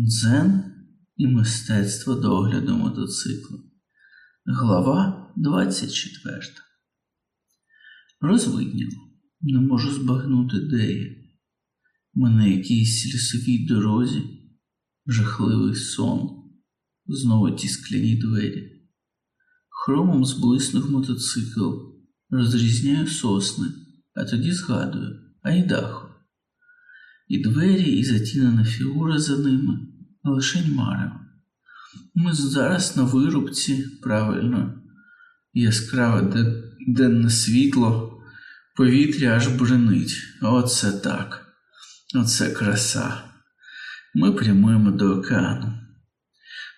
Дзен і мистецтво догляду мотоцикла. Глава 24. Розвидніло. Не можу збагнути, де я. Ми на якійсь лісовій дорозі, жахливий сон, знову ті скляні двері. Хромом зблиснув мотоцикл, розрізняю сосни, а тоді згадую Айдахо. І двері, і затінена фігура за ними, лишень марево. Ми зараз на вирубці, правильно, яскраве денне світло, повітря аж бренить. Оце так, оце краса. Ми прямуємо до океану.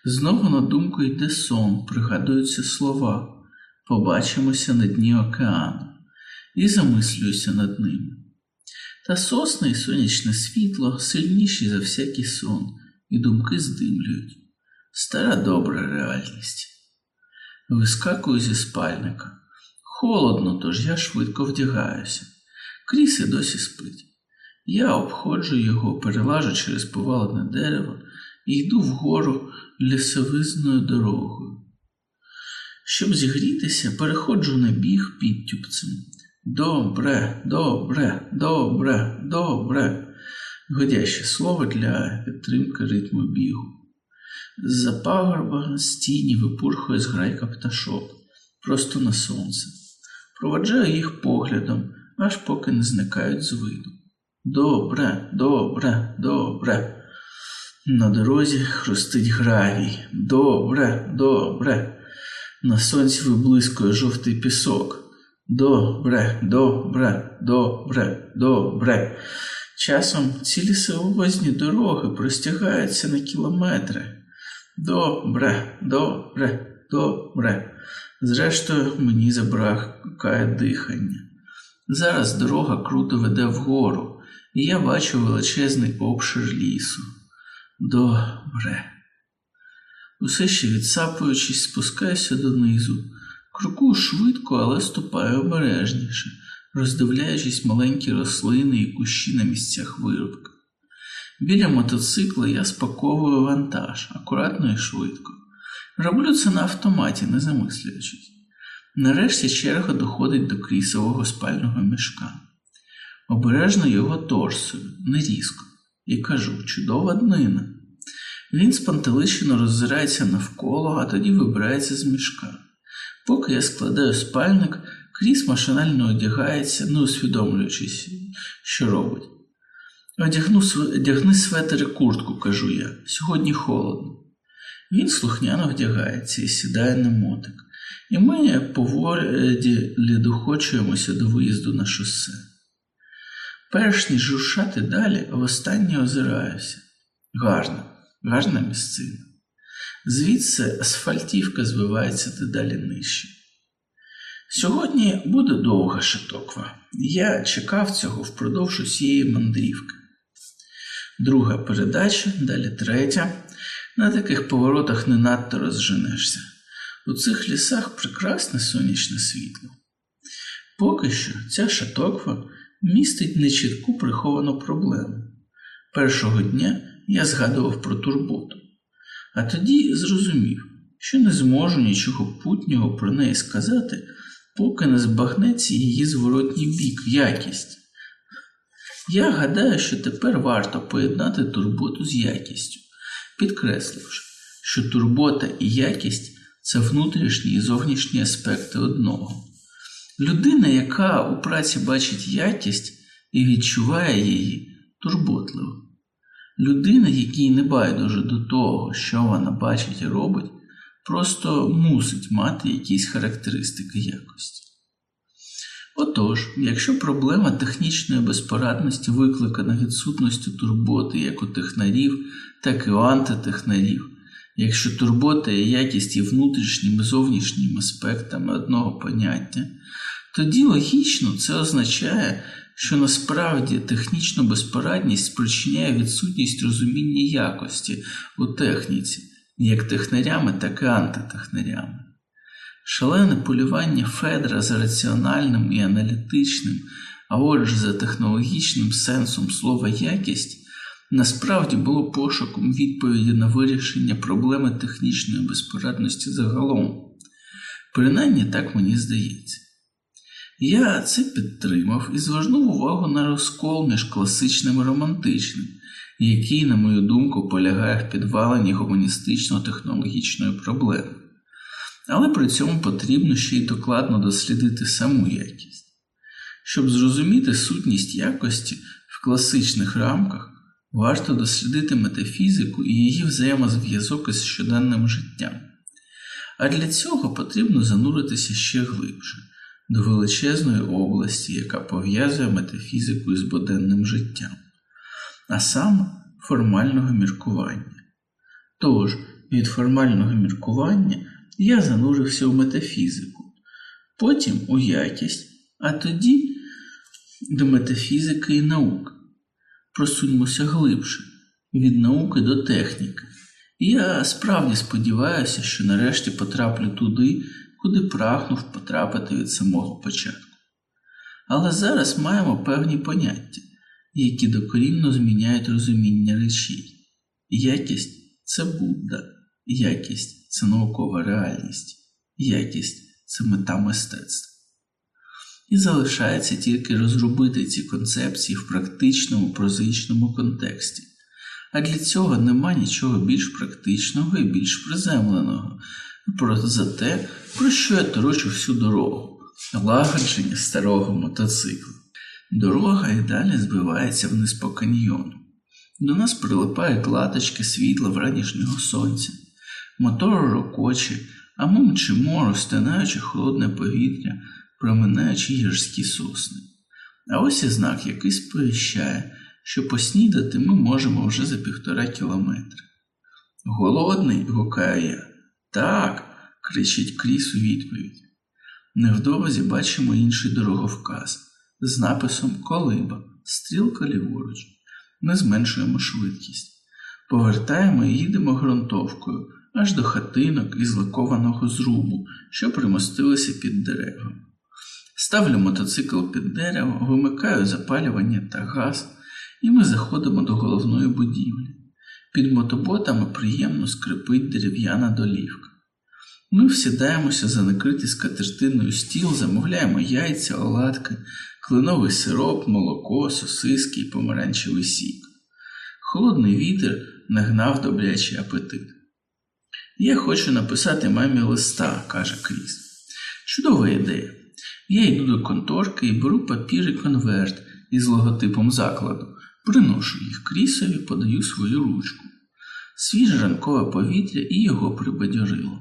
Знову на думку йде сон, пригадуються слова. Побачимося на дні океану і замислююся над ними. Та сосни і сонячне світло сильніші за всякий сон, і думки здимлюють. Стара добра реальність. Вискакую зі спальника. Холодно, тож я швидко вдягаюся. Кріси досі спить. Я обходжу його, перелажу через повалене дерево і йду вгору лісовизною дорогою. Щоб зігрітися, переходжу на біг підтюпцем. Добре, добре, добре, добре. Годяще слово для підтримки ритму бігу. З-за пагорба з тіні випурхує зграйка пташок просто на сонце. Проваджаю їх поглядом, аж поки не зникають з виду. Добре, добре, добре. На дорозі хрустить гравій. Добре, добре. На сонці виблискує жовтий пісок. Добре, добре, добре, добре. Часом ці лісовозні дороги простягаються на кілометри. Добре, добре, добре. Зрештою, мені забракає дихання. Зараз дорога круто веде вгору, і я бачу величезний обшир лісу. Добре. Усе ще відсапуючись, спускаюся донизу. Крокую швидко, але ступаю обережніше, роздивляючись маленькі рослини і кущі на місцях вирубки. Біля мотоцикла я спаковую вантаж акуратно і швидко. Роблю це на автоматі, не замислюючись. Нарешті черга доходить до крісового спального мішка. Обережно його торсую, не різко, і кажу чудова днина. Він спантеличено роззирається навколо, а тоді вибирається з мішка. Поки я складаю спальник, кріс машинально одягається, не усвідомлюючись, що робить. Одягну, одягни светер і куртку, кажу я, сьогодні холодно. Він слухняно вдягається і сідає на мотик, і ми поволі доходжуємося до виїзду на шосе. Перш ніж рушати далі, востаннє озираюся. Гарна, гарна місцина. Звідси асфальтівка звивається дедалі нижче. Сьогодні буде довга шатоква. Я чекав цього впродовж усієї мандрівки. Друга передача, далі третя. На таких поворотах не надто розженешся. У цих лісах прекрасне сонячне світло. Поки що ця шатоква містить нечітку приховану проблему. Першого дня я згадував про турботу, а тоді зрозумів, що не зможу нічого путнього про неї сказати, поки не збагнеться її зворотній бік, якість. Я гадаю, що тепер варто поєднати турботу з якістю, підкресливши, що турбота і якість це внутрішні і зовнішні аспекти одного. Людина, яка у праці бачить якість і відчуває її, турботливо. Людина, якій не байдуже до того, що вона бачить і робить, просто мусить мати якісь характеристики якості. Отож, якщо проблема технічної безпорадності викликана відсутністю турботи як у технарів, так і у антитехнарів, якщо турбота і якість є внутрішніми і зовнішніми аспектами одного поняття, тоді логічно це означає, що насправді технічну безпорадність спричиняє відсутність розуміння якості у техніці, як технарями, так і антитехнарями. Шалене полювання Федра за раціональним і аналітичним, а отже за технологічним сенсом слова якість насправді було пошуком відповіді на вирішення проблеми технічної безпорадності загалом. Принаймні так мені здається. Я це підтримав і звернув увагу на розкол між класичним і романтичним, який, на мою думку, полягає в підваленні гуманістично-технологічної проблеми. Але при цьому потрібно ще й докладно дослідити саму якість. Щоб зрозуміти сутність якості в класичних рамках, варто дослідити метафізику і її взаємозв'язок із щоденним життям. А для цього потрібно зануритися ще глибше до величезної області, яка пов'язує метафізику із буденним життям, а саме формального міркування. Тож, від формального міркування я занурився в метафізику, потім у якість, а тоді до метафізики і науки. Просуньмося глибше від науки до техніки. І я справді сподіваюся, що нарешті потраплю туди, куди прагнув потрапити від самого початку. Але зараз маємо певні поняття, які докорінно зміняють розуміння речей. Якість це Будда, якість це наукова реальність, якість це мета мистецтва. І залишається тільки розробити ці концепції в практичному прозаїчному контексті. А для цього нема нічого більш практичного і більш приземленого, просто за те, про що я торочу всю дорогу, лагодження старого мотоциклу. Дорога і далі збивається вниз по каньйону. До нас прилипають латочки світла вранішнього сонця, мотор рокоче, а ми мчимо, розтинаючи холодне повітря, проминаючи гірські сосни. А ось і знак, який сповіщає, що поснідати ми можемо вже за півтора кілометри. Голодний, гукаю я. Так, кричить Кріс у відповідь. Невдовзі бачимо інший дороговказ з написом Колиба, стрілка ліворуч. Ми зменшуємо швидкість. Повертаємо і їдемо ґрунтовкою аж до хатинок із лакованого зрубу, що примостилися під деревом. Ставлю мотоцикл під дерево, вимикаю запалювання та газ, і ми заходимо до головної будівлі. Під мотоботами приємно скрипить дерев'яна долівка. Ми всідаємося за накритий скатертиною стіл, замовляємо яйця, оладки, кленовий сироп, молоко, сосиски і помаранчевий сік. Холодний вітер нагнав добрячий апетит. Я хочу написати мамі листа, каже Кріс. Чудова ідея. Я йду до конторки і беру папір і конверт із логотипом закладу, приношу їх крісові, подаю свою ручку. Свіже ранкове повітря і його прибадьорило.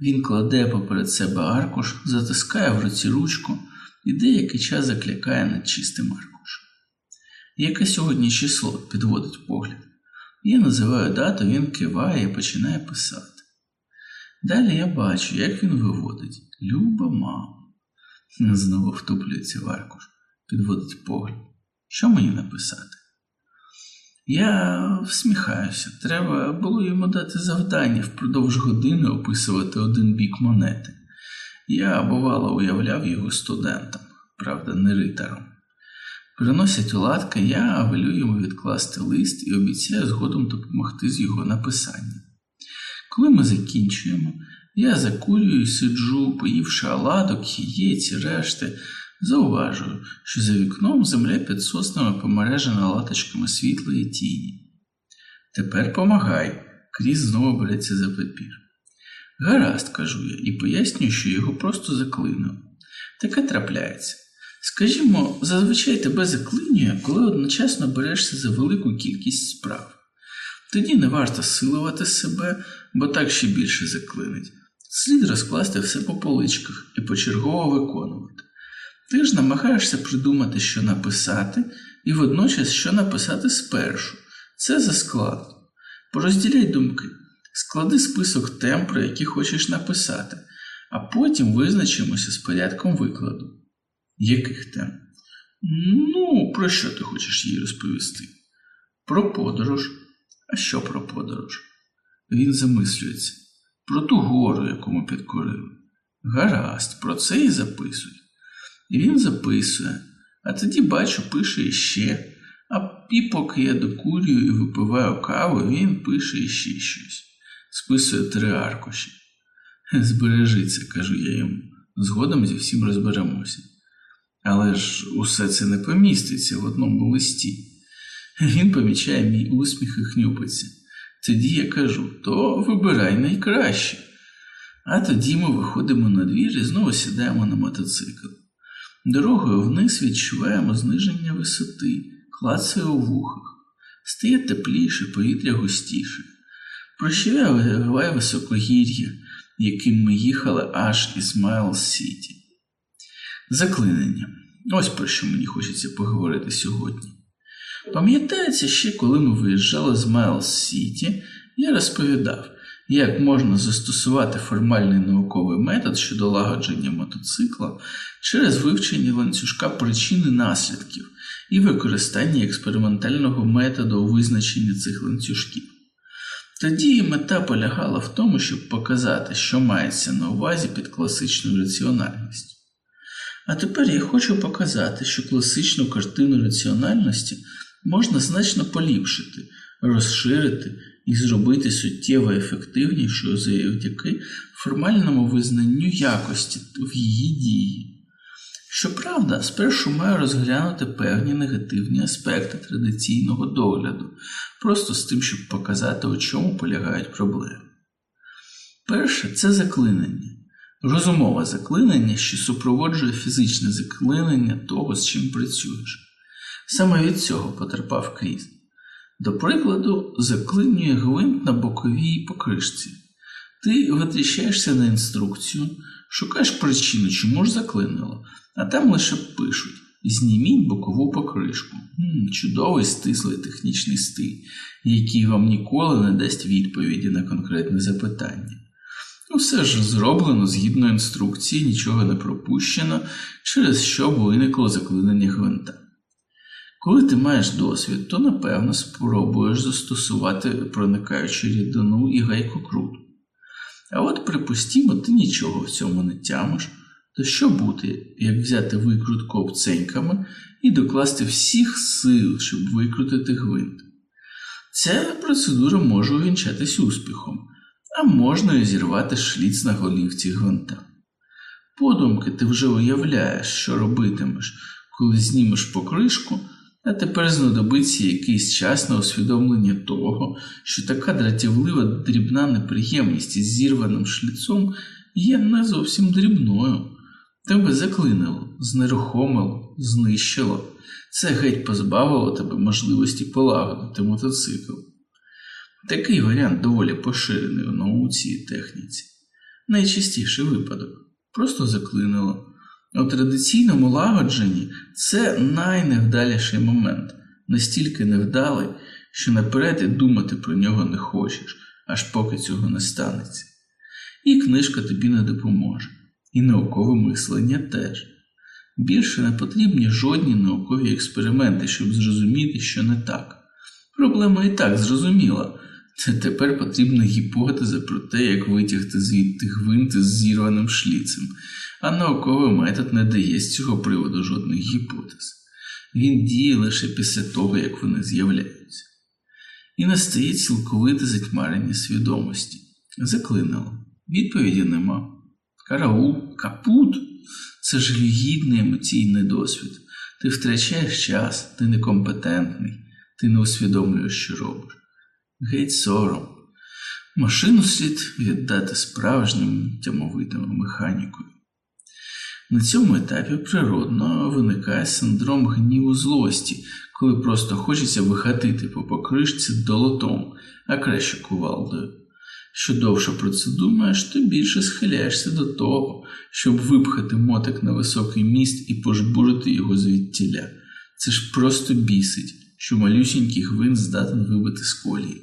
Він кладе поперед себе аркуш, затискає в руці ручку і деякий час заклякає над чистим аркушем. Яке сьогодні число підводить погляд. Я називаю дату, він киває і починає писати. Далі я бачу, як він виводить Люба мама. Знову втуплюється в аркуш, підводить погляд. Що мені написати? Я всміхаюся. Треба було йому дати завдання впродовж години описувати один бік монети. Я, бувало, уявляв його студентом, правда, не ритором. Приносять оладки, я велю йому відкласти лист і обіцяю згодом допомогти з його написанням. Коли ми закінчуємо, я закурюю сиджу, поївши оладок, яєць і решти, зауважую, що за вікном земля під соснами помережена латочками світлої тіні. Тепер помагай, Кріс знову береться за папір. Гаразд, кажу я, і пояснюю, що його просто заклинув. Таке трапляється. Скажімо, зазвичай тебе заклинює, коли одночасно берешся за велику кількість справ. Тоді не варто силувати себе, бо так ще більше заклинить. Слід розкласти все по поличках і почергово виконувати. Ти ж намагаєшся придумати, що написати, і водночас що написати спершу. Це за склад. Порозділяй думки, склади список тем, про які хочеш написати, а потім визначимося з порядком викладу. Яких тем? Ну, про що ти хочеш їй розповісти? Про подорож. А що про подорож? Він замислюється. Про ту гору, яку ми підкорили. Гаразд, про це і записуй. І він записує, а тоді бачу, пише іще, А і поки я докурюю і випиваю каву, він пише іще щось, списує три аркуші. Збережиться, кажу я йому, згодом зі всім розберемося. Але ж усе це не поміститься в одному листі. Він помічає мій усміх і хнюпиться. Тоді я кажу то вибирай найкраще. А тоді ми виходимо на двір і знову сідаємо на мотоцикл. Дорогою вниз відчуваємо зниження висоти, клацає у вухах, стає тепліше, повітря густіше. Прощаває високогір'я, яким ми їхали аж із Майлз Сіті. Заклинення. Ось про що мені хочеться поговорити сьогодні. Пам'ятається ще, коли ми виїжджали з Майлз Сіті, я розповідав, як можна застосувати формальний науковий метод щодо лагодження мотоцикла через вивчення ланцюжка причин і наслідків і використання експериментального методу у визначенні цих ланцюжків. Тоді мета полягала в тому, щоб показати, що мається на увазі під класичною раціональністю. А тепер я хочу показати, що класичну картину раціональності можна значно поліпшити, розширити і зробити суттєво ефективнішою завдяки формальному визнанню якості в її дії. Щоправда, спершу маю розглянути певні негативні аспекти традиційного догляду, просто з тим, щоб показати, у чому полягають проблеми. Перше це заклинення, розумове заклинення, що супроводжує фізичне заклинення того, з чим працюєш. Саме від цього потерпав Кріс. До прикладу, заклинює гвинт на боковій покришці. Ти витріщаєшся на інструкцію, шукаєш причину, чому ж заклинило, а там лише пишуть: зніміть бокову покришку. М, чудовий стислий технічний стиль, який вам ніколи не дасть відповіді на конкретне запитання. Усе ж зроблено згідно інструкції, нічого не пропущено, через що виникло заклинення гвинта. Коли ти маєш досвід, то напевно спробуєш застосувати проникаючу рідину і гайкокрут. А от, припустімо, ти нічого в цьому не тямиш, то що бути, як взяти викрутку обценьками і докласти всіх сил, щоб викрутити гвинт? Ця процедура може увінчатись успіхом, а можна і зірвати шліц на голівці гвинта. Подумки ти вже уявляєш, що робитимеш, коли знімеш покришку. А тепер знадобиться якийсь час на усвідомлення того, що така дратівлива дрібна неприємність із зірваним шліцом є не зовсім дрібною. Тебе заклинило, знерухомило, знищило. Це геть позбавило тебе можливості полагодити мотоцикл. Такий варіант доволі поширений у науці і техніці. Найчастіший випадок просто заклинило. У традиційному лагодженні це найневдаліший момент, настільки невдалий, що наперед думати про нього не хочеш, аж поки цього не станеться. І книжка тобі не допоможе, і наукове мислення теж. Більше не потрібні жодні наукові експерименти, щоб зрозуміти, що не так. Проблема і так зрозуміла. Це тепер потрібна гіпотеза про те, як витягти звідти гвинти з зірваним шліцем а науковий метод не дає з цього приводу жодних гіпотез. Він діє лише після того, як вони з'являються. І настає цілковите затьмарення свідомості. Заклинило. Відповіді нема. Караул, капут це жалюгідний емоційний досвід. Ти втрачаєш час, ти некомпетентний, ти не усвідомлюєш, що робиш. Геть сором. Машину слід віддати справжнім тямовитим механікою. На цьому етапі природно виникає синдром гніву злості, коли просто хочеться вихатити по покришці долотом, а краще кувалдою. Що довше про це думаєш, то більше схиляєшся до того, щоб випхати мотик на високий міст і пожбурити його звідтіля. Це ж просто бісить, що малюсінький гвинт здатен вибити з колії.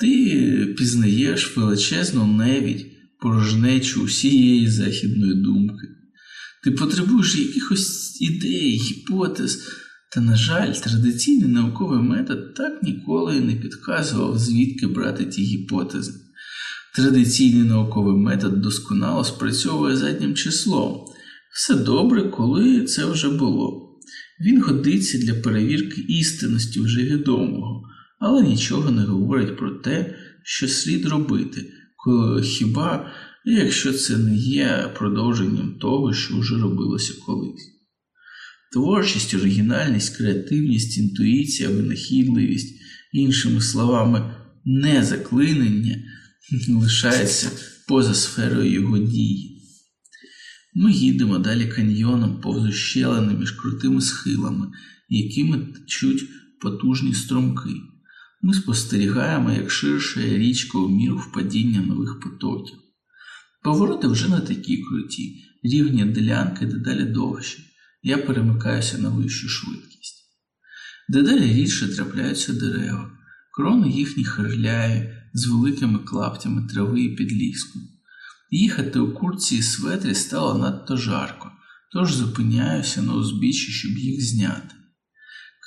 Ти пізнаєш величезну невідь, порожнечу усієї західної думки. Ти потребуєш якихось ідей, гіпотез. Та, на жаль, традиційний науковий метод так ніколи не підказував, звідки брати ті гіпотези. Традиційний науковий метод досконало спрацьовує заднім числом. Все добре, коли це вже було. Він годиться для перевірки істинності вже відомого, але нічого не говорить про те, що слід робити, коли хіба якщо це не є продовженням того, що вже робилося колись. Творчість, оригінальність, креативність, інтуїція, винахідливість, іншими словами, незаклинення лишається поза сферою його дії. Ми їдемо далі каньйоном повз ущелини між крутими схилами, якими течуть потужні струмки. Ми спостерігаємо, як ширшає річка у міру впадіння нових потоків. Повороти вже не такі круті, рівні ділянки дедалі довші. Я перемикаюся на вищу швидкість. Дедалі рідше трапляються дерева, крони їхні хирляві, з великими клаптями трави і підліску. Їхати у курці і светрі стало надто жарко, тож зупиняюся на узбіччі, щоб їх зняти.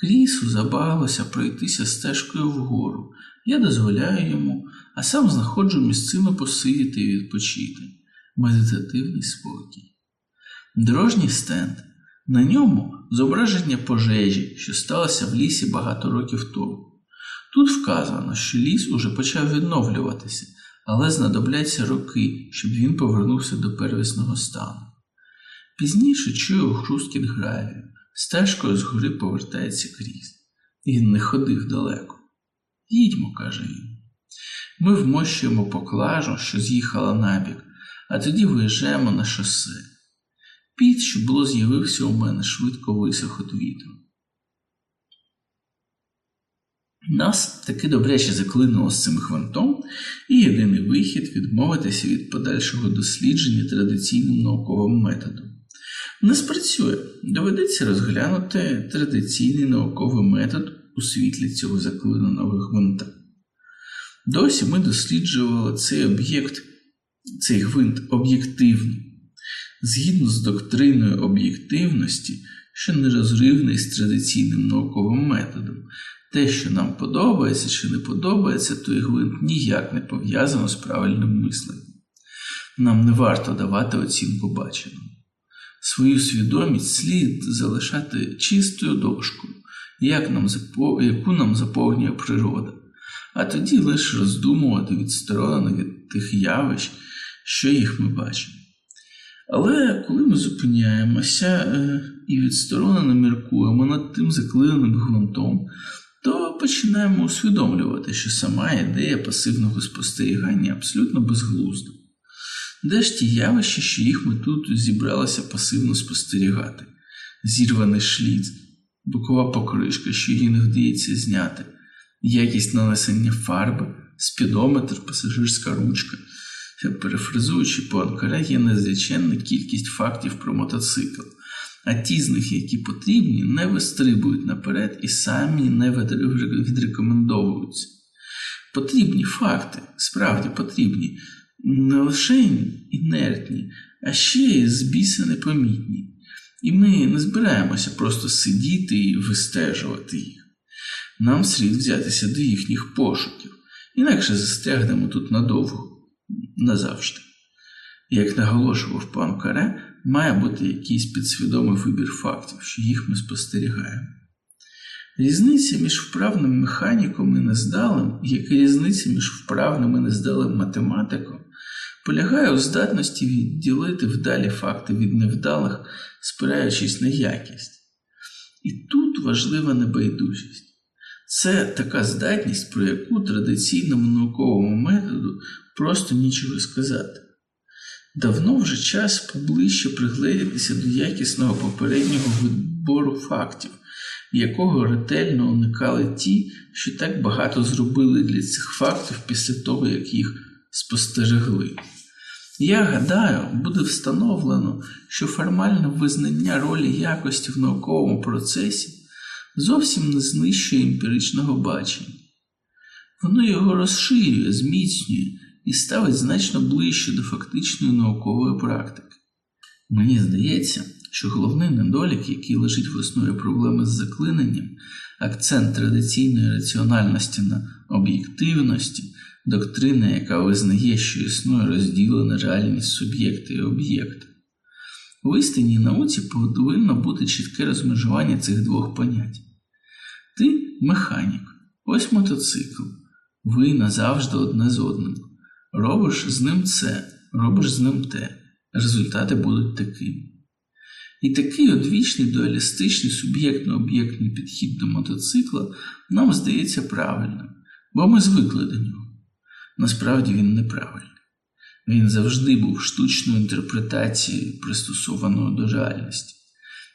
Крісу забагалося пройтися стежкою вгору. Я дозволяю йому, а сам знаходжу місцину посидіти і відпочити. Медитативний спокій. Дорожній стенд. На ньому зображення пожежі, що сталося в лісі багато років тому. Тут вказано, що ліс уже почав відновлюватися, але знадобляться роки, щоб він повернувся до первісного стану. Пізніше чую хрусткіт гравію, стежкою згори повертається крізь. Він не ходив далеко. Їдьмо, каже він. Ми вмощуємо поклажу, що з'їхала набік, а тоді виїжджаємо на шосе. Піт, що було з'явився у мене, швидко висох від вітру. Нас таки добряче заклинуло з цим гвинтом, і єдиний вихід відмовитися від подальшого дослідження традиційним науковим методом. Не спрацює, доведеться розглянути традиційний науковий метод у світлі цього заклиненого гвинта. Досі ми досліджували цей об'єкт, цей гвинт об'єктивно, згідно з доктриною об'єктивності, що нерозривний з традиційним науковим методом. Те, що нам подобається чи не подобається, той гвинт ніяк не пов'язано з правильним мисленням. Нам не варто давати оцінку баченому. Свою свідомість слід залишати чистою дошкою, як нам, яку нам заповнює природа, а тоді лише роздумувати відсторонено від тих явищ, що їх ми бачимо. Але коли ми зупиняємося е, і відсторонено міркуємо над тим заклиненим гвинтом, то починаємо усвідомлювати, що сама ідея пасивного спостерігання абсолютно безглузда. Де ж ті явища, що їх ми тут зібралися пасивно спостерігати, зірваний шліц, бокова покришка, що її не вдається зняти, якість нанесення фарби, спідометр, пасажирська ручка. Перефразуючи по Анкара, є незліченна кількість фактів про мотоцикл, а ті з них, які потрібні, не вистрибують наперед і самі не відрекомендовуються. Потрібні факти, справді потрібні, не лише інертні, а ще й з біса непомітні. І ми не збираємося просто сидіти і вистежувати їх. Нам слід взятися до їхніх пошуків, інакше застрягнемо тут надовго, назавжди. Як наголошував пан Каре, має бути якийсь підсвідомий вибір фактів, що їх ми спостерігаємо. Різниця між вправним механіком і нездалим, як і різниця між вправним і нездалим математиком, полягає у здатності відділити вдалі факти від невдалих, спираючись на якість. І тут важлива небайдужість. Це така здатність, про яку традиційному науковому методу просто нічого сказати. Давно вже час поближче пригледітися до якісного попереднього відбору фактів, якого ретельно уникали ті, що так багато зробили для цих фактів після того, як їх спостерегли. Я гадаю, буде встановлено, що формальне визнання ролі якості в науковому процесі зовсім не знищує емпіричного бачення. Воно його розширює, зміцнює і ставить значно ближче до фактичної наукової практики. Мені здається, що головний недолік, який лежить в основі проблеми з заклиненням, акцент традиційної раціональності на об'єктивності, доктрина, яка визнає, що існує розділена реальність суб'єкта і об'єкта. В істинній науці повинно бути чітке розмежування цих двох понять. Ти механік, ось мотоцикл, ви назавжди одне з одним. Робиш з ним це, робиш з ним те. Результати будуть такими. І такий одвічний дуалістичний суб'єктно-об'єктний підхід до мотоцикла нам здається правильним, бо ми звикли до нього. Насправді він неправильний. Він завжди був штучною інтерпретацією, пристосованою до реальності,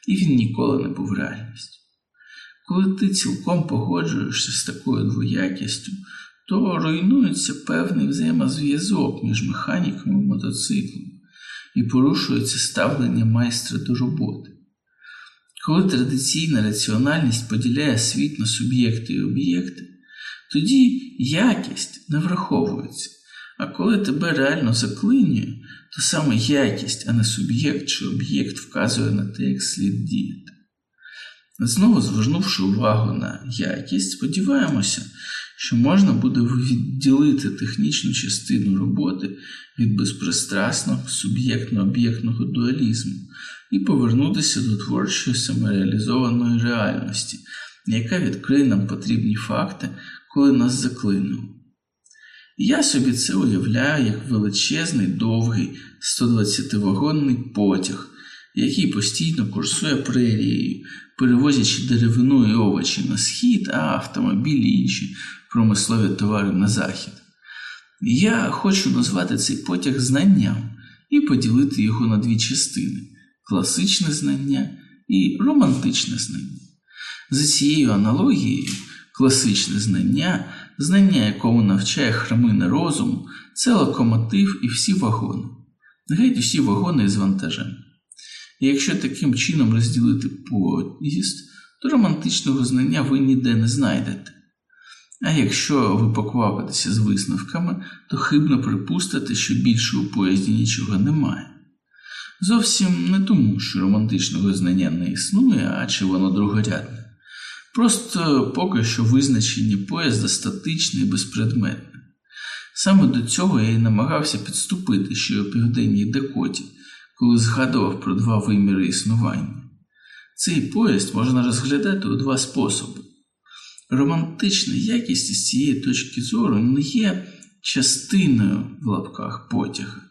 і він ніколи не був реальністю. Коли ти цілком погоджуєшся з такою двоякістю, то руйнується певний взаємозв'язок між механіком і мотоциклом і порушується ставлення майстра до роботи. Коли традиційна раціональність поділяє світ на суб'єкти і об'єкти, тоді якість не враховується, а коли тебе реально заклинює, то саме якість, а не суб'єкт чи об'єкт вказує на те, як слід діяти. Знову звернувши увагу на якість, сподіваємося, що можна буде відділити технічну частину роботи від безпристрасного суб'єктно-об'єктного дуалізму і повернутися до творчої самореалізованої реальності, яка відкриє нам потрібні факти, коли нас заклинило. Я собі це уявляю як величезний довгий 120-вагонний потяг, який постійно курсує прерією, перевозячи деревину і овочі на схід, а автомобілі інші промислові товари на захід. Я хочу назвати цей потяг знанням і поділити його на дві частини класичне знання і романтичне знання. За цією аналогією, класичне знання, знання, якому навчає храмина розуму, це локомотив і всі вагони, геть усі вагони з вантажем. І якщо таким чином розділити поїзд, то романтичного знання ви ніде не знайдете. А якщо ви поквапитеся з висновками, то хибно припустите, що більше у поїзді нічого немає. Зовсім не тому, що романтичного знання не існує, а чи воно другорядне. Просто поки що визначення поїзда статичне і безпредметне. Саме до цього я й намагався підступити ще у південній Дакоті, коли згадував про два виміри існування. Цей поїзд можна розглядати у два способи. Романтична якість із цієї точки зору не є частиною в лапках потяга.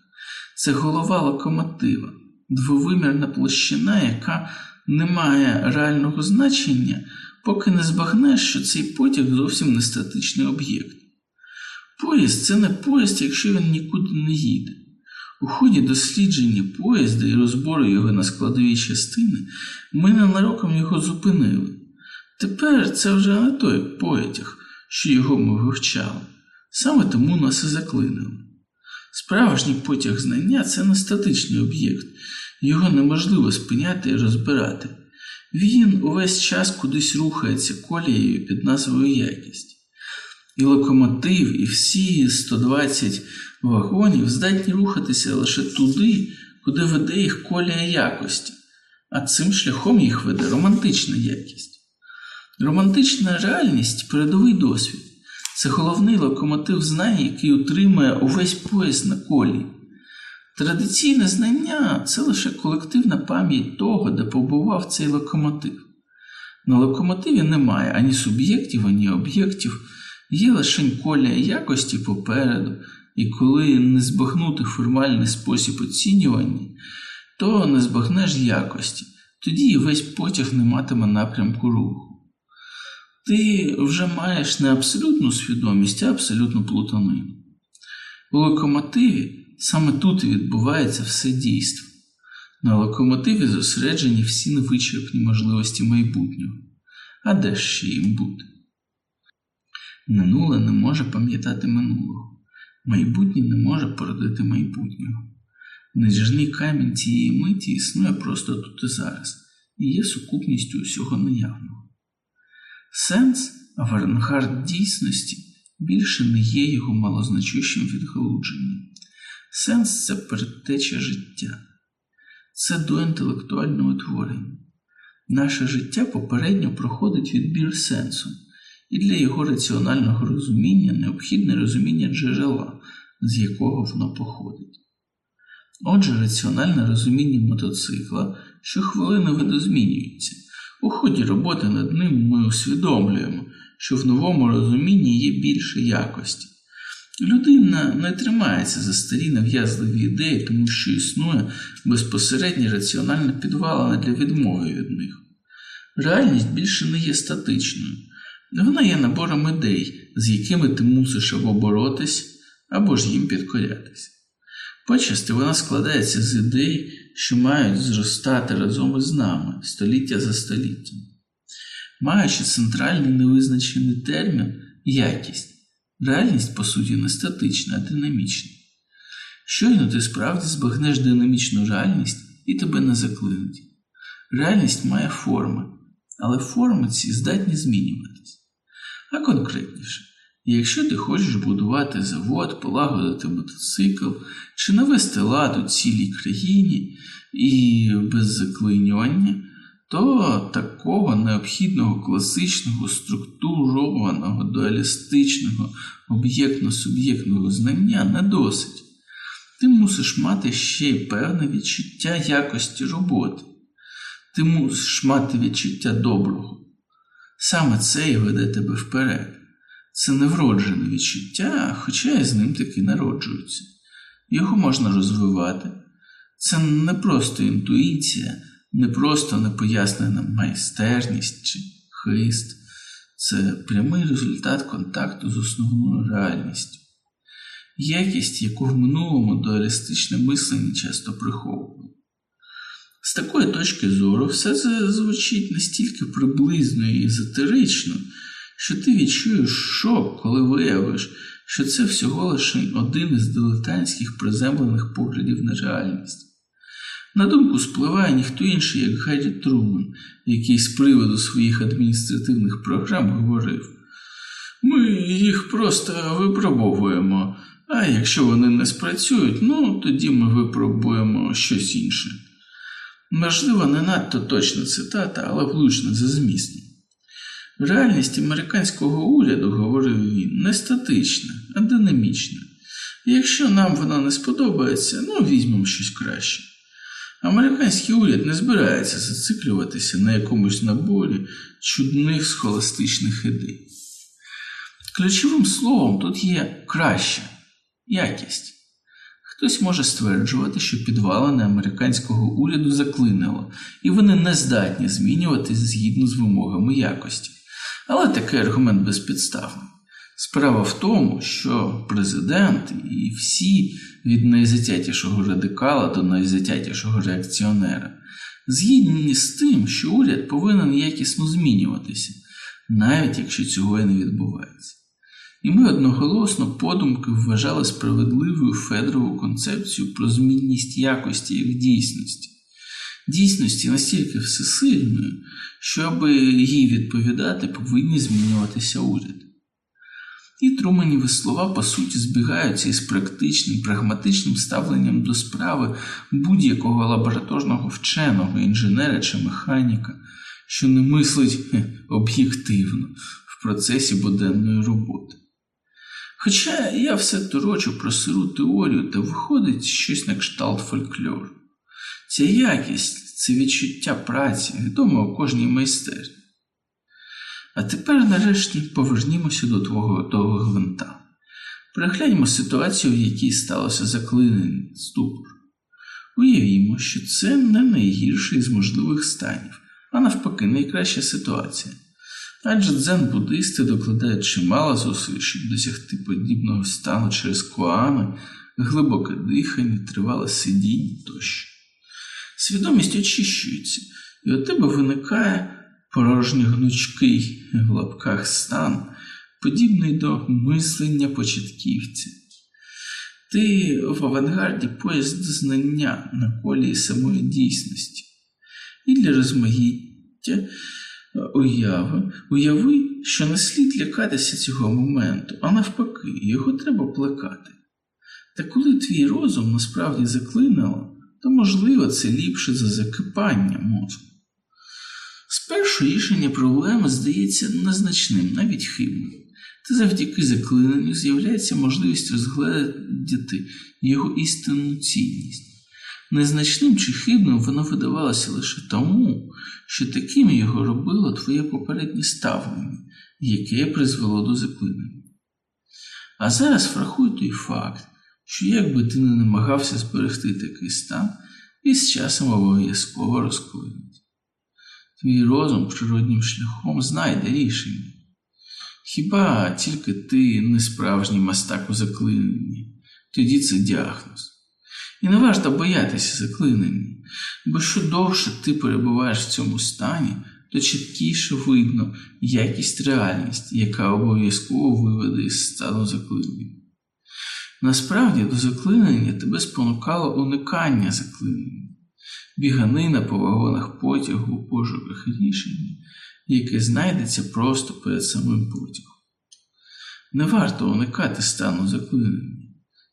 Це голова локомотива, двовимірна площина, яка не має реального значення, поки не збагнеш, що цей потяг зовсім не статичний об'єкт. Поїзд це не поїзд, якщо він нікуди не їде. У ході дослідження поїзда і розбору його на складові частини ми ненароком його зупинили. Тепер це вже не той потяг, що його ми вивчали, саме тому нас і заклинили. Справжній потяг знання це не статичний об'єкт, його неможливо спиняти і розбирати. Він увесь час кудись рухається колією під назвою якість. І локомотив, і всі 120 вагонів здатні рухатися лише туди, куди веде їх колія якості, а цим шляхом їх веде романтична якість. Романтична реальність передовий досвід. Це головний локомотив знань, який утримує увесь пояс на колії. Традиційне знання це лише колективна пам'ять того, де побував цей локомотив. На локомотиві немає ані суб'єктів, ані об'єктів, є лише колія якості попереду, і коли не збагнути формальний спосіб оцінювання, то не збагнеш якості, тоді і весь потяг не матиме напрямку руху ти вже маєш не абсолютну свідомість, а абсолютну плутанину. У локомотиві саме тут і відбувається все дійство. На локомотиві зосереджені всі невичерпні можливості майбутнього. А де ж ще їм бути? Минуле не може пам'ятати минулого, майбутнє не може породити майбутнього. Нежний камінь цієї миті існує просто тут і зараз і є сукупністю усього наявного. Сенс авангард дійсності більше не є його малозначущим відгалудженням. Сенс це передтеча життя, це доінтелектуальне утворення. Наше життя попередньо проходить відбір сенсу, і для його раціонального розуміння необхідне розуміння джерела, з якого воно походить. Отже, раціональне розуміння мотоцикла щохвилини видозмінюється. У ході роботи над ним ми усвідомлюємо, що в новому розумінні є більше якості. Людина не тримається за старі нав'язливі ідеї, тому що існує безпосередня раціональна підвалина для відмови від них. Реальність більше не є статичною, вона є набором ідей, з якими ти мусиш або боротись, або ж їм підкорятися. Почасти вона складається з ідей, що мають зростати разом із нами століття за століттям, маючи центральний невизначений термін якість. Реальність, по суті, не статична, а динамічна. Щойно ти справді збагнеш динамічну реальність і тебе не заклинить. Реальність має форми, але форми ці здатні змінюватись. А конкретніше, якщо ти хочеш будувати завод, полагодити мотоцикл чи навести лад у цілій країні і без заклинювання, то такого необхідного класичного структурованого дуалістичного об'єктно-суб'єктного знання не досить. Ти мусиш мати ще й певне відчуття якості роботи. Ти мусиш мати відчуття доброго. Саме це і веде тебе вперед. Це не вроджене відчуття, хоча і з ним таки народжується. Його можна розвивати. Це не просто інтуїція, не просто непояснена майстерність чи хист, це прямий результат контакту з основною реальністю, якість, яку в минулому дуалістичне мислення часто приховувало. З такої точки зору все це звучить настільки приблизно і езотерично, що ти відчуєш шок, коли виявиш, що це всього лише один із дилетантських приземлених поглядів на реальність. На думку спливає ніхто інший, як Гаррі Труман, який з приводу своїх адміністративних програм говорив: ми їх просто випробовуємо, а якщо вони не спрацюють, ну тоді ми випробуємо щось інше. Можливо, не надто точна цитата, але влучна за змістом. Реальність американського уряду, говорив він, не статична, а динамічна. Якщо нам вона не сподобається, ну візьмемо щось краще. Американський уряд не збирається зациклюватися на якомусь наборі чудних схоластичних ідей. Ключовим словом тут є краща якість. Хтось може стверджувати, що підвалини американського уряду заклинило, і вони не здатні змінюватись згідно з вимогами якості. Але такий аргумент безпідставний. Справа в тому, що президент і всі від найзатятішого радикала до найзатятішого реакціонера згідні з тим, що уряд повинен якісно змінюватися, навіть якщо цього і не відбувається. І ми одноголосно подумки вважали справедливою Федорову концепцію про змінність якості як дійсності, дійсності настільки всесильною, що аби їй відповідати, повинні змінюватися уряд. І Труманіві слова, по суті, збігаються із практичним, прагматичним ставленням до справи будь-якого лабораторного вченого, інженера чи механіка, що не мислить об'єктивно в процесі буденної роботи. Хоча я все торочу про сиру теорію, та виходить щось на кшталт фольклору. Ця якість це відчуття праці, відоме у кожній майстерні. А тепер, нарешті, повернімося до твого того гвинта. Перегляньмо ситуацію, в якій сталося заклинення ступор. Уявімо, що це не найгірший з можливих станів, а навпаки, найкраща ситуація. Адже дзен-буддисти докладають чимало зусиль, щоб досягти подібного стану через коами, глибоке дихання, тривале сидіння тощо. Свідомість очищується, і у тебе виникає порожньо гнучкий в лапках стан, подібний до мислення початківця. Ти в авангарді поїзд знання на колії самої дійсності. І для розмаїття уяви, уяви, що не слід лякатися цього моменту, а навпаки, його треба плекати. Та коли твій розум насправді заклинило, то, можливо, це ліпше за закипання мозку. Спершу рішення проблеми здається незначним, навіть хибним, та завдяки заклиненню з'являється можливість розгледіти його істинну цінність. Незначним чи хибним воно видавалося лише тому, що таким його робило твоє попереднє ставлення, яке призвело до заклинення. А зараз врахуй той факт, що як би ти не намагався зберегти такий стан, і з часом обов'язково розклинить. Твій розум природнім шляхом знайде рішення. Хіба тільки ти не справжній мастак у заклиненні, тоді це діагноз. І не варто боятися заклинення, бо що довше ти перебуваєш в цьому стані, то чіткіше видно якість реальності, яка обов'язково виведе із стану заклинення. Насправді до заклинення тебе спонукало уникання заклинення, біганина по вагонах потягу у пошуках рішення, яке знайдеться просто перед самим потягом. Не варто уникати стану заклинення.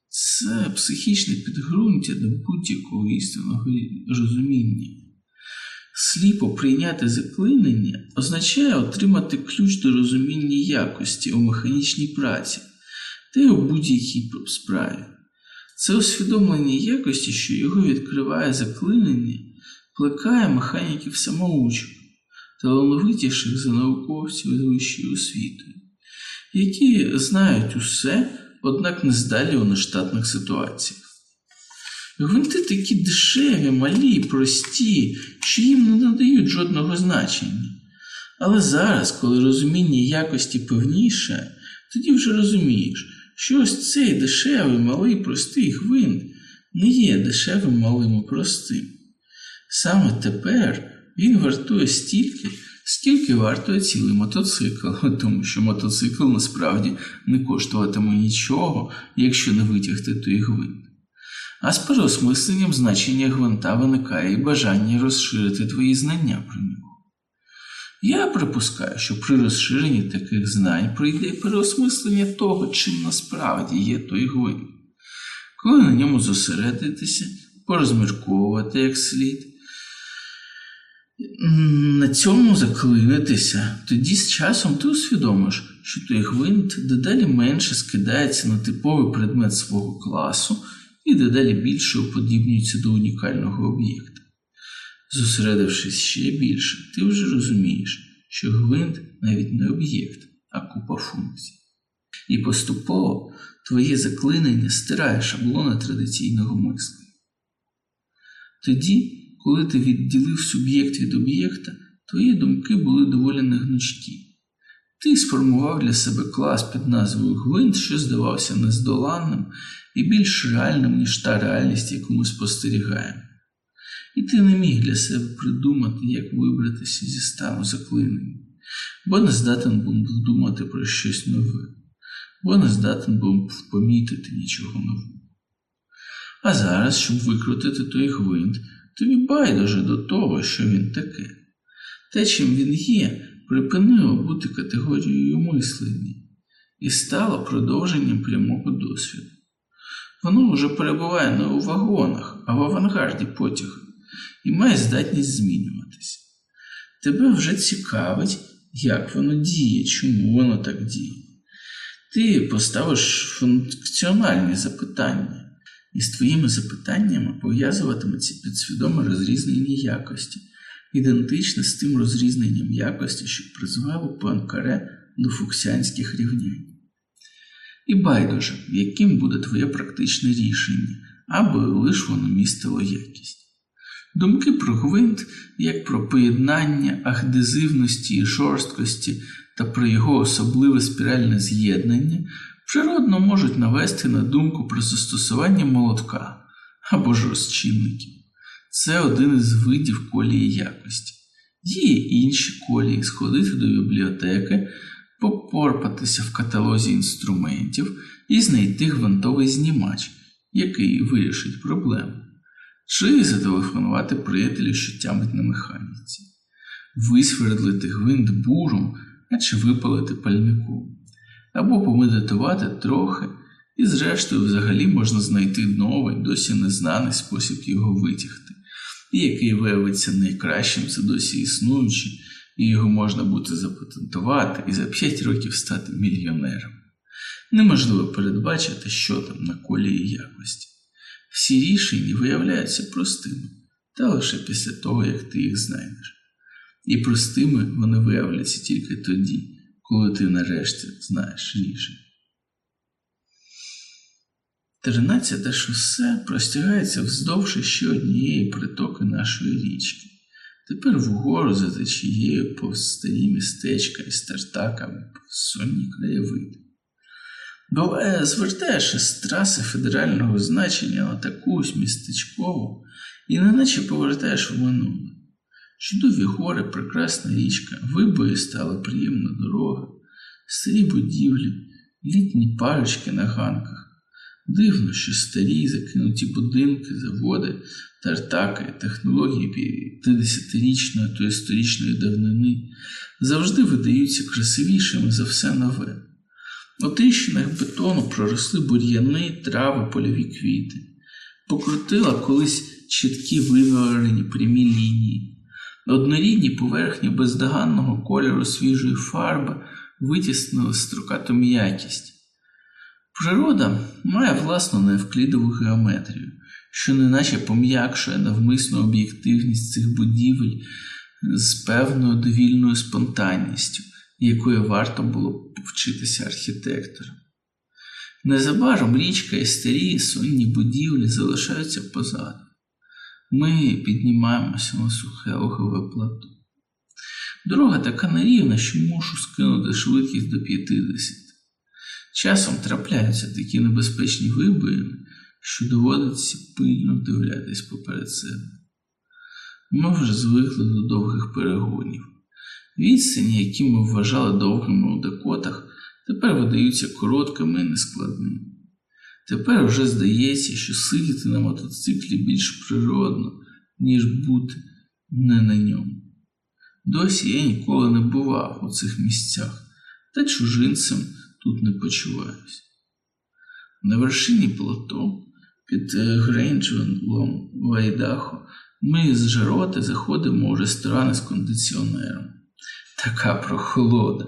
Це психічне підґрунтя до будь-якого істинного розуміння. Сліпо прийняти заклинення означає отримати ключ до розуміння якості у механічній праці та й у будь-якій справі. Це усвідомлення якості, що його відкриває заклинення, плекає механіків самоучок, талановитіших за науковців з вищою освітою, які знають усе, однак не здалі у нештатних ситуаціях. Гвинти такі дешеві, малі, прості, що їм не надають жодного значення. Але зараз, коли розуміння якості певніше, тоді вже розумієш, що ось цей дешевий, малий, простий гвинт не є дешевим, малим і простим. Саме тепер він вартує стільки, скільки вартує цілий мотоцикл, тому що мотоцикл насправді не коштуватиме нічого, якщо не витягти той гвинт. А з переосмисленням значення гвинта виникає і бажання розширити твої знання про нього. Я припускаю, що при розширенні таких знань прийде переосмислення того, чим насправді є той гвинт. Коли на ньому зосередитися, порозмірковувати як слід, на цьому заклинитися, тоді з часом ти усвідомиш, що той гвинт дедалі менше скидається на типовий предмет свого класу і дедалі більше уподібнюється до унікального об'єкта. Зосередившись ще більше, ти вже розумієш, що гвинт навіть не об'єкт, а купа функцій. І поступово твоє заклинення стирає шаблони традиційного мислення. Тоді, коли ти відділив суб'єкт від об'єкта, твої думки були доволі негнучкі. Ти сформував для себе клас під назвою Гвинт, що здавався нездоланним і більш реальним, ніж та реальність, яку ми спостерігаємо. І ти не міг для себе придумати, як вибратися зі стану заклинення, бо не здатен був думати про щось нове, бо не здатен був помітити нічого нового. А зараз, щоб викрутити той гвинт, тобі байдуже до того, що він таке. Те, чим він є, припинило бути категорією мислення і стало продовженням прямого досвіду. Воно вже перебуває не у вагонах, а в авангарді потяга і має здатність змінюватися. Тебе вже цікавить, як воно діє, чому воно так діє. Ти поставиш функціональні запитання, і з твоїми запитаннями пов'язуватиметься підсвідоме розрізнення якості, ідентичне з тим розрізненням якості, що призвело Пуанкаре до фуксіанських рівнянь. І байдуже, яким буде твоє практичне рішення, аби лиш воно містило якість. Думки про гвинт, як про поєднання ахдезивності і жорсткості та про його особливе спіральне з'єднання, природно можуть навести на думку про застосування молотка або ж розчинників. Це один із видів колії якості. Є інші колії сходити до бібліотеки, попорпатися в каталозі інструментів і знайти гвинтовий знімач, який вирішить проблему чи зателефонувати приятелю, що тямить на механіці, висвердлити гвинт буром, а чи випалити пальнику, або помедитувати трохи, і, зрештою, взагалі можна знайти новий, досі незнаний спосіб його витягти, і який виявиться найкращим за досі існуючий, і його можна буде запатентувати і за 5 років стати мільйонером. Неможливо передбачити, що там на колії якості. Всі рішення виявляються простими, та лише після того, як ти їх знайдеш. І простими вони виявляться тільки тоді, коли ти нарешті знаєш рішення. Тринадцяте шосе простягається вздовж ще однієї притоки нашої річки. Тепер вгору за течією повз старі містечка і стартаками сонні краєвиди. Буває, звертаєш із траси федерального значення на такусь містечкову і неначе повертаєш в минуле. Чудові гори, прекрасна річка, вибої стала приємна дорога, старі будівлі, літні парочки на ганках. Дивно, що старі закинуті будинки, заводи, тартаки, технології 50-річної та історичної давнини завжди видаються красивішими за все нове. У тріщинах бетону проросли бур'яни, трави, польові квіти, покрутила колись чіткі виварені прямі лінії, однорідні поверхні бездоганного кольору свіжої фарби витіснили строкату м'якість. Природа має власну неевклідову геометрію, що неначе пом'якшує навмисну об'єктивність цих будівель з певною довільною спонтанністю, якої варто було б повчитися архітекторам. Незабаром річка і старі сонні будівлі залишаються позаду. Ми піднімаємося на сухе огове плато. Дорога така нерівна, що мушу скинути швидкість до 50. Часом трапляються такі небезпечні вибоїни, що доводиться пильно вдивлятись поперед себе. Ми вже звикли до довгих перегонів. Відстані, які ми вважали довгими у Дакотах, тепер видаються короткими і нескладними. Тепер вже здається, що сидіти на мотоциклі більш природно, ніж бути не на ньому. Досі я ніколи не бував у цих місцях, та чужинцем тут не почуваюся. На вершині плато під е, Грейнджвелом в Айдахо ми з жароти заходимо у ресторани з кондиціонером. Така прохолода.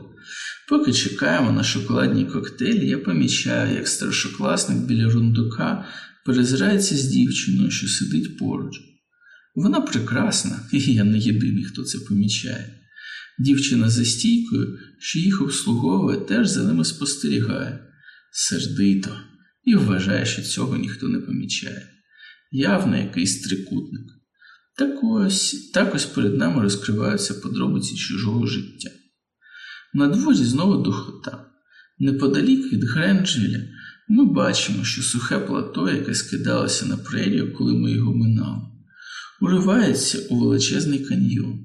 Поки чекаємо на шоколадні коктейлі, я помічаю, як старшокласник біля рундука перезирається з дівчиною, що сидить поруч. Вона прекрасна, і я не єдиний, хто це помічає. Дівчина за стійкою, що їх обслуговує, теж за ними спостерігає сердито і вважає, що цього ніхто не помічає. Явно якийсь трикутник. Так ось, так ось перед нами розкриваються подробиці чужого життя. На дворі знову духота. Неподалік від Гренджеля ми бачимо, що сухе плато, яке скидалося на прерію, коли ми його минали, уривається у величезний каньйон.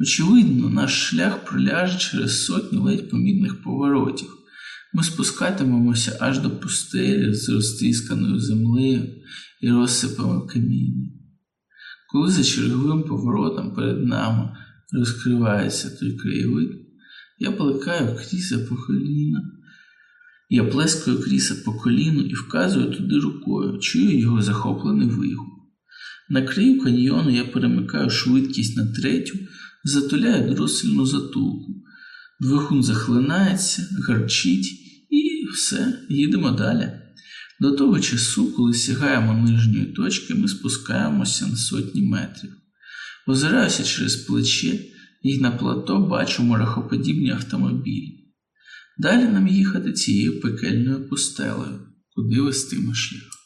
Очевидно, наш шлях проляже через сотню ледь помітних поворотів. Ми спускатимемося аж до пустелі з розтрісканою землею і розсипами каміння. Коли за черговим поворотом перед нами розкривається той краєвид, я плекаю кріса по коліна. Я плескаю кріса по коліну і вказую туди рукою, чую його захоплений вигук. На краю каньйону я перемикаю швидкість на третю, затуляю дорослільну затулку. Двигун захлинається, гарчить і все, їдемо далі. До того часу, коли сягаємо нижньої точки, ми спускаємося на сотні метрів. Озираюся через плече і на плато бачу морахоподібні автомобілі. Далі нам їхати цією пекельною пустелею, куди вестиме шлях.